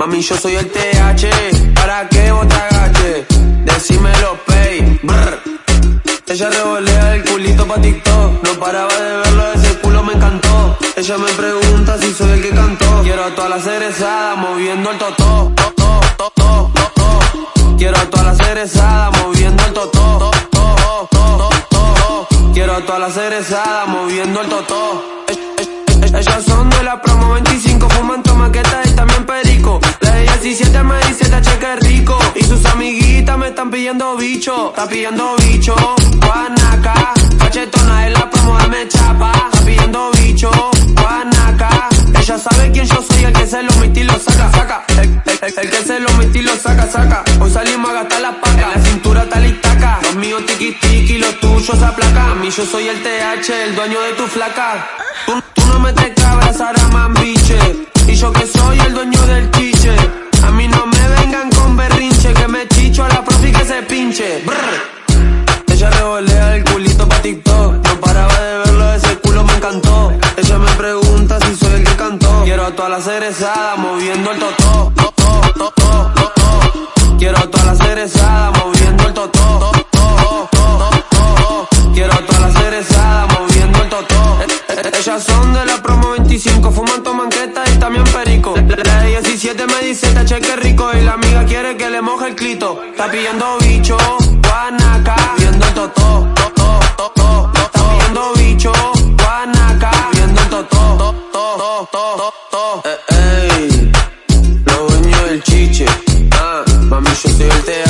Mami, yo soy el TH, ¿para qué vos te agaches? Decímelo, pay, brr. Ella revolea el culito pa' TikTok, no paraba de verlo, ese culo me encantó. Ella me pregunta si soy el que cantó. Quiero a todas las cerezadas moviendo el totó. Quiero a todas las cerezadas moviendo el totó. Quiero a todas las cerezadas moviendo el totó. Ellas son de la promo 25, 27 me dice te cheque rico. Y sus amiguitas me están pidiendo bicho Está pidiendo bicho, guanaca Cachetona es la promo, dame chapa. Está pidiendo bicho, guanaca. Ella sabe quién yo soy, el que se lo metí lo saca, saca. El, que se lo metí lo saca, saca. Hoy salimos a gastar la paca, la cintura tal y taca Los míos tiki tiki, los tuyos aplacan. A mí yo soy el TH, el dueño de tu flaca. Tú, tú no me te cabras. Quiero a todas las cerezadas moviendo el totó. Quiero a todas las cerezadas moviendo el totó. Quiero a todas las cerezadas moviendo el totó. Ellas son de la promo 25, fuman manqueta y también perico. La de 17 me dice, te cheque rico. Y la amiga quiere que le moje el clito. Está pidiendo bicho, yo soy el.